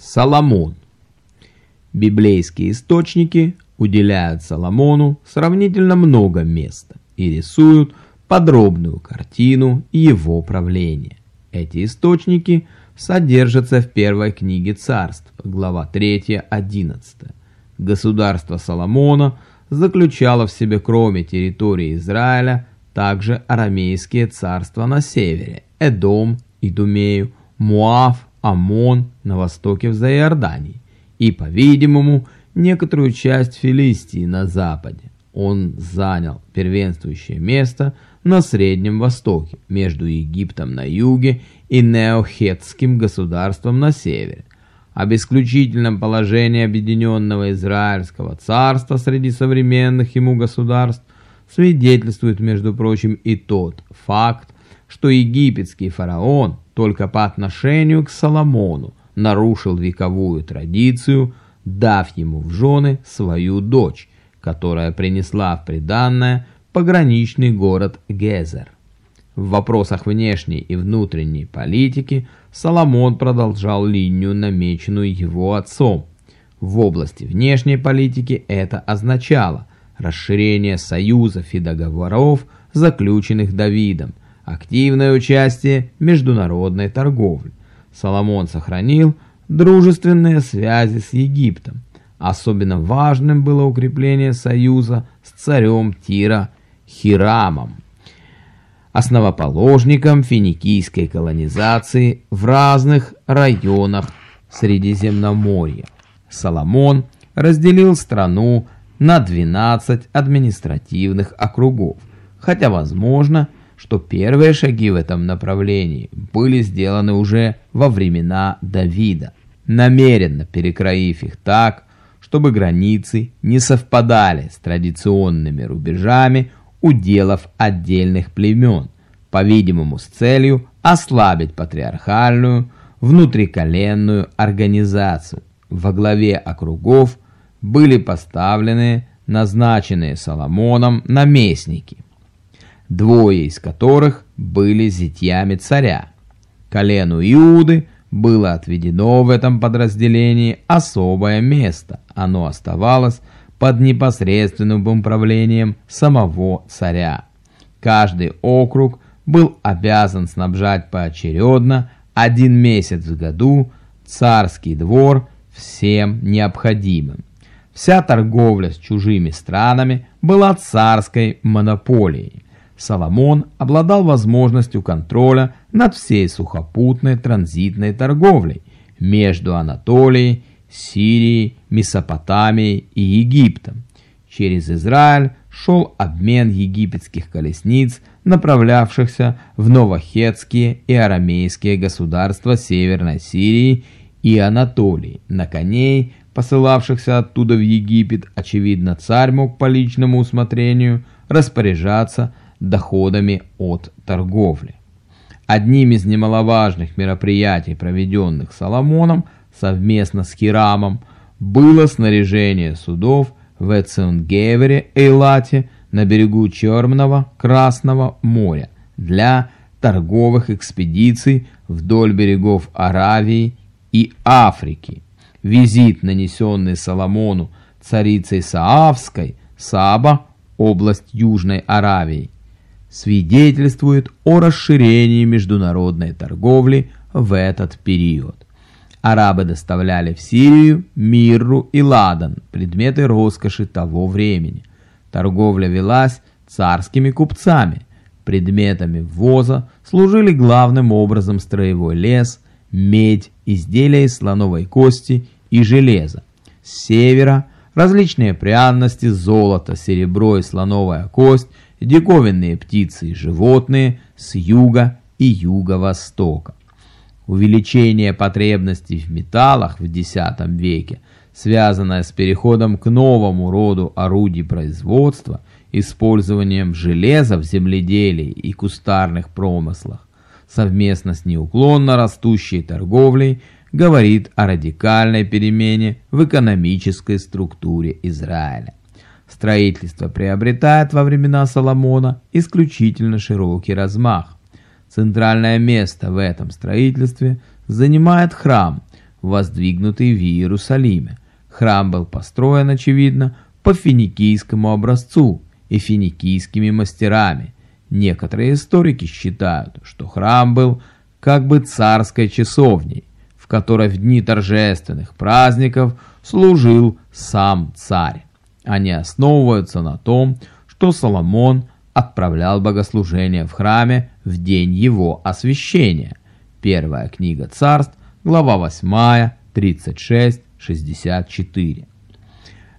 Соломон. Библейские источники уделяют Соломону сравнительно много места и рисуют подробную картину его правления. Эти источники содержатся в первой книге царств, глава 3-11. Государство Соломона заключало в себе кроме территории Израиля также арамейские царства на севере, Эдом, Идумею, Муав, Амон на востоке в Заиордании и, по-видимому, некоторую часть Филистии на западе. Он занял первенствующее место на Среднем Востоке, между Египтом на юге и Неохетским государством на севере. Об исключительном положении Объединенного Израильского царства среди современных ему государств свидетельствует, между прочим, и тот факт, что египетский фараон только по отношению к Соломону нарушил вековую традицию, дав ему в жены свою дочь, которая принесла в приданное пограничный город Гезер. В вопросах внешней и внутренней политики Соломон продолжал линию, намеченную его отцом. В области внешней политики это означало расширение союзов и договоров, заключенных Давидом, активное участие в международной торговле. Соломон сохранил дружественные связи с Египтом. Особенно важным было укрепление союза с царем Тира Хирамом, основоположником финикийской колонизации в разных районах Средиземноморья. Соломон разделил страну на 12 административных округов, хотя, возможно, что первые шаги в этом направлении были сделаны уже во времена Давида, намеренно перекроив их так, чтобы границы не совпадали с традиционными рубежами уделов отдельных племен, по-видимому с целью ослабить патриархальную внутриколенную организацию. Во главе округов были поставлены назначенные Соломоном наместники – двое из которых были зятьями царя. Колену Иуды было отведено в этом подразделении особое место. Оно оставалось под непосредственным управлением самого царя. Каждый округ был обязан снабжать поочередно один месяц в году царский двор всем необходимым. Вся торговля с чужими странами была царской монополией. Соломон обладал возможностью контроля над всей сухопутной транзитной торговлей между Анатолией, Сирией, Месопотамией и Египтом. Через Израиль шел обмен египетских колесниц, направлявшихся в новохетские и арамейские государства Северной Сирии и Анатолии, на коней, посылавшихся оттуда в Египет, очевидно, царь мог по личному усмотрению распоряжаться доходами от торговли. Одним из немаловажных мероприятий, проведенных Соломоном совместно с Хирамом, было снаряжение судов в Эцингевере, Эйлате, на берегу Черного Красного моря для торговых экспедиций вдоль берегов Аравии и Африки. Визит, нанесенный Соломону царицей Саавской, Саба, область Южной Аравии, свидетельствует о расширении международной торговли в этот период. Арабы доставляли в Сирию мирру и ладан, предметы роскоши того времени. Торговля велась царскими купцами. Предметами ввоза служили главным образом строевой лес, медь, изделия из слоновой кости и железа. С севера различные пряности, золото, серебро и слоновая кость – диковинные птицы и животные с юга и юго-востока. Увеличение потребностей в металлах в X веке, связанное с переходом к новому роду орудий производства, использованием железа в земледелии и кустарных промыслах, совместно с неуклонно растущей торговлей, говорит о радикальной перемене в экономической структуре Израиля. Строительство приобретает во времена Соломона исключительно широкий размах. Центральное место в этом строительстве занимает храм, воздвигнутый в Иерусалиме. Храм был построен, очевидно, по финикийскому образцу и финикийскими мастерами. Некоторые историки считают, что храм был как бы царской часовней, в которой в дни торжественных праздников служил сам царь. Они основываются на том, что Соломон отправлял богослужение в храме в день его освящения. Первая книга царств, глава 8, 36-64.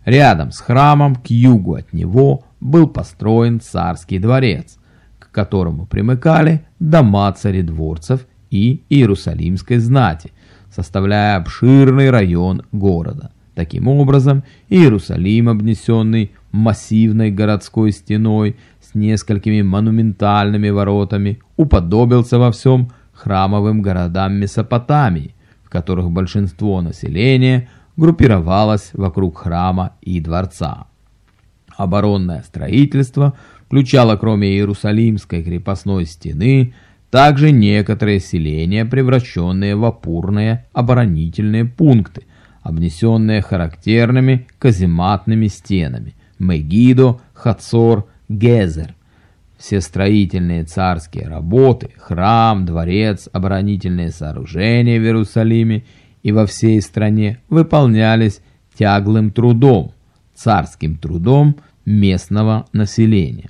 Рядом с храмом, к югу от него, был построен царский дворец, к которому примыкали дома царедворцев и Иерусалимской знати, составляя обширный район города. Таким образом, Иерусалим, обнесенный массивной городской стеной с несколькими монументальными воротами, уподобился во всем храмовым городам Месопотамии, в которых большинство населения группировалось вокруг храма и дворца. Оборонное строительство включало кроме Иерусалимской крепостной стены также некоторые селения, превращенные в опорные оборонительные пункты, обнесенные характерными казематными стенами Мегидо, Хацор, Гезер. Все строительные царские работы, храм, дворец, оборонительные сооружения в Иерусалиме и во всей стране выполнялись тяглым трудом, царским трудом местного населения.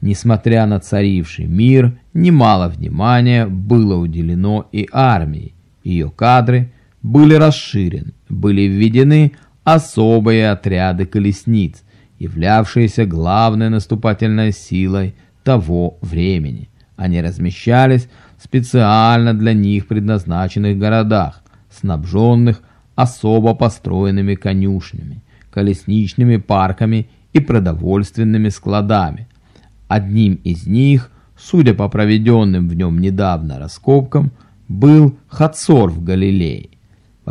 Несмотря на царивший мир, немало внимания было уделено и армии. Ее кадры были расширены, были введены особые отряды колесниц, являвшиеся главной наступательной силой того времени. Они размещались в специально для них предназначенных городах, снабженных особо построенными конюшнями, колесничными парками и продовольственными складами. Одним из них, судя по проведенным в нем недавно раскопкам, был Хацор в Галилее.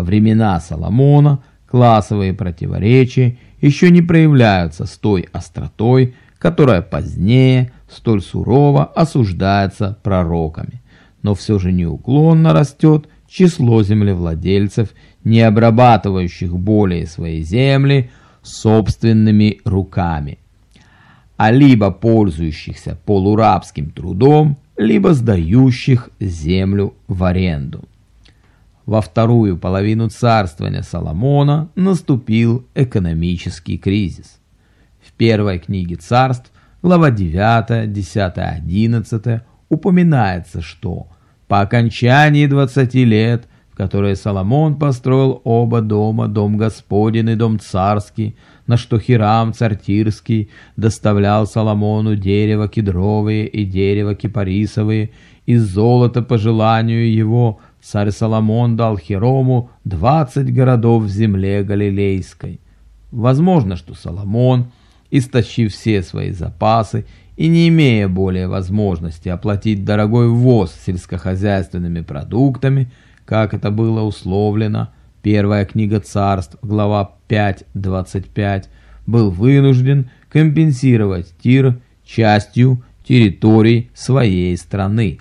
Времена Соломона классовые противоречия еще не проявляются с той остротой, которая позднее столь сурово осуждается пророками. Но все же неуклонно растет число землевладельцев, не обрабатывающих более свои земли собственными руками, а либо пользующихся полурабским трудом, либо сдающих землю в аренду. Во вторую половину царствования Соломона наступил экономический кризис. В первой книге царств, глава 9, 10, 11, упоминается, что по окончании 20 лет, в которые Соломон построил оба дома, дом Господень и дом царский, на что Хирам цартирский доставлял Соломону дерево кедровые и дерево кипарисовые, и золото по желанию его – Царь Соломон дал Хирому 20 городов в земле Галилейской. Возможно, что Соломон, истощив все свои запасы и не имея более возможности оплатить дорогой ввоз сельскохозяйственными продуктами, как это было условлено, первая книга царств, глава 5.25, был вынужден компенсировать Тир частью территорий своей страны.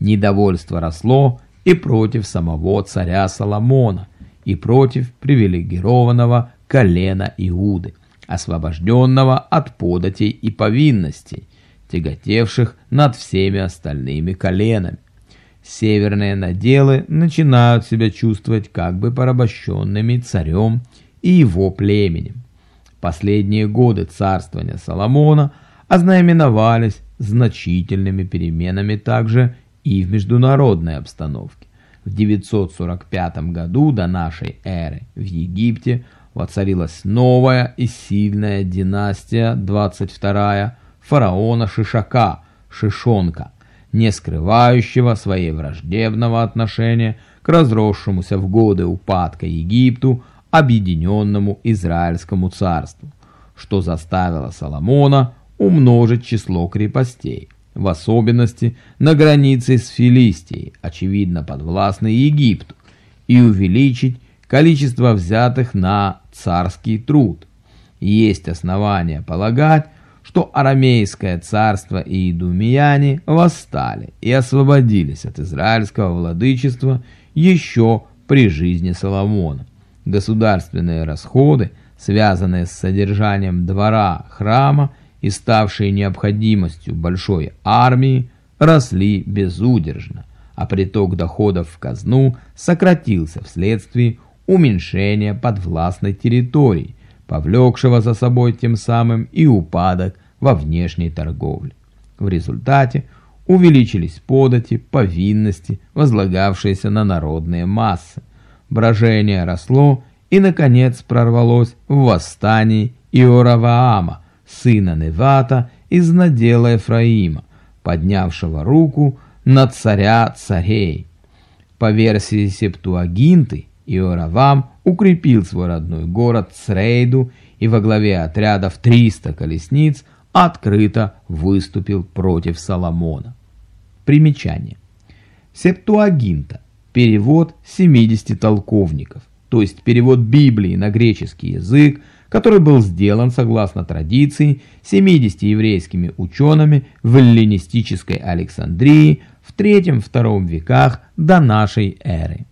Недовольство росло, и против самого царя Соломона, и против привилегированного колена Иуды, освобожденного от податей и повинностей, тяготевших над всеми остальными коленами. Северные наделы начинают себя чувствовать как бы порабощенными царем и его племенем. Последние годы царствования Соломона ознаменовались значительными переменами также и в международной обстановке. В 945 году до нашей эры в Египте воцарилась новая и сильная династия 22 фараона Шишака, Шишонка, не скрывающего своей враждебного отношения к разросшемуся в годы упадка Египту объединенному Израильскому царству, что заставило Соломона умножить число крепостей в особенности на границе с Филистией, очевидно подвластной Египту, и увеличить количество взятых на царский труд. Есть основания полагать, что арамейское царство и идумияне восстали и освободились от израильского владычества еще при жизни Соломона. Государственные расходы, связанные с содержанием двора храма и ставшие необходимостью большой армии, росли безудержно, а приток доходов в казну сократился вследствие уменьшения подвластной территории, повлекшего за собой тем самым и упадок во внешней торговле. В результате увеличились подати, повинности, возлагавшиеся на народные массы. Брожение росло и, наконец, прорвалось в восстании Иораваама, сына Невата из надела Ефраима, поднявшего руку на царя царей. По версии Септуагинты, Иоравам укрепил свой родной город Црейду и во главе отряда в 300 колесниц открыто выступил против Соломона. Примечание. Септуагинта – перевод 70 толковников, то есть перевод Библии на греческий язык, который был сделан согласно традиции 70 еврейскими учеными в эллинистической Александрии в III-II веках до нашей эры.